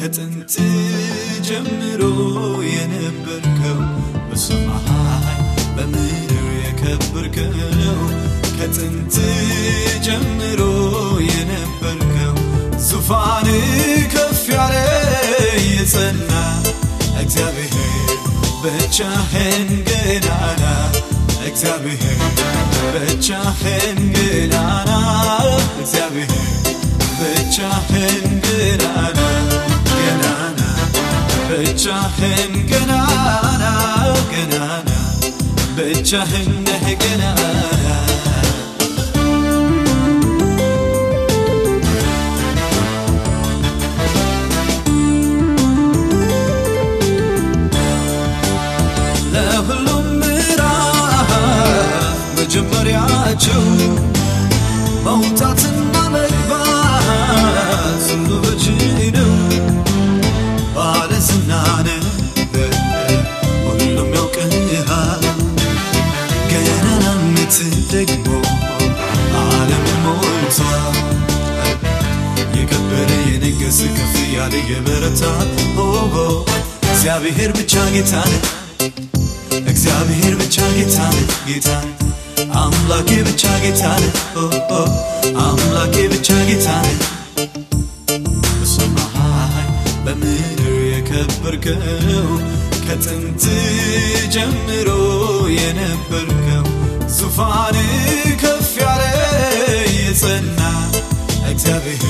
ከጥንት ጀምሮ የነበርከው በሰማይ በምድር የከበርከው ከጥንት ጀምሮ የነበርከው ዙፋን ከፍ ያለ የጸና እግዚአብሔር ብቻህን ገናና እግዚአብሔር ብቻህን ገናና እግዚአብሔር ብቻህን ገናና ብቻህን ገናና ገናና ብቻህን ነህ ገናና ለሁሉም ምዕራፍ መጀመሪያቸው መውጣትና የበረታ እግዚአብሔር ብቻ ጌታ እግዚአብሔር ብቻ ጌታ ጌታ አምላኬ ብቻ ጌታ አምላኬ ብቻ ጌታ በሰማይ በምድር የከበርከው ከጥንት ጀምሮ የነበርከው ዙፋን ከፍ ያለ የጸና እግዚአብሔር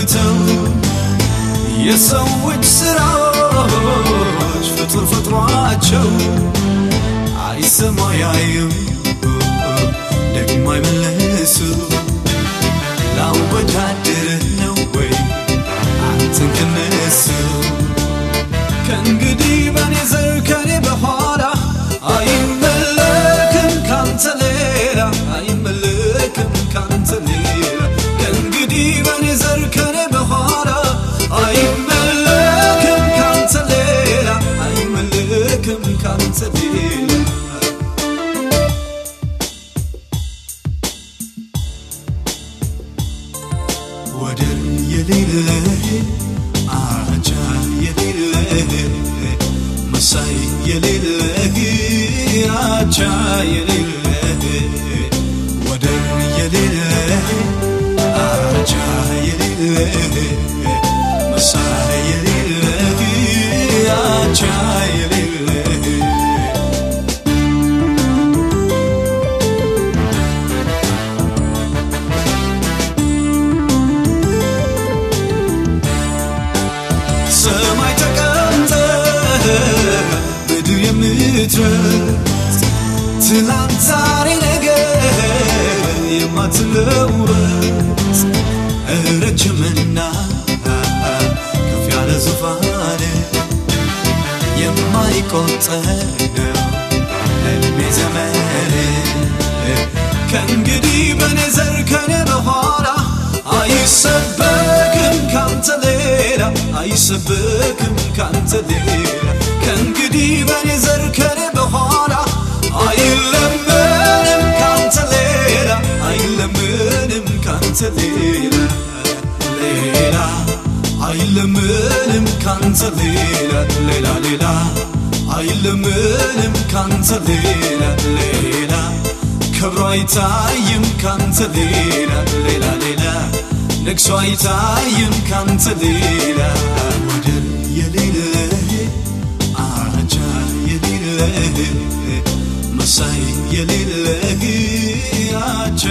حيرته يسوج سراج فطر فطراتشو عيسى ما يعيب ወደር የሌለህ አቻ የሌለህ መሳይ የሌለህ አቻ የሌለህ ወደር የሌለህ አቻ የሌለህ መሳይ የሌለህ አቻ قتلنا قلب زمانه كان قريب نزر كان بهارة أي سبكم كان تليرة أي سبكم كان تليرة كان قريب نزر كان بهارة أي لمنم كان تليرة أي لمنم كان تليرة ليلى أي لمنم كان تليرة ليلى ليلى አይለመንም ካንተ ሌላ ሌላ ክብሮ አይታይም ካንተ ሌላ ሌላ ሌላ ነግሶ አይታይም ካንተ ሌላ ወደር የሌለህ አቻ የሌለህ መሳይ የሌለህ አቻ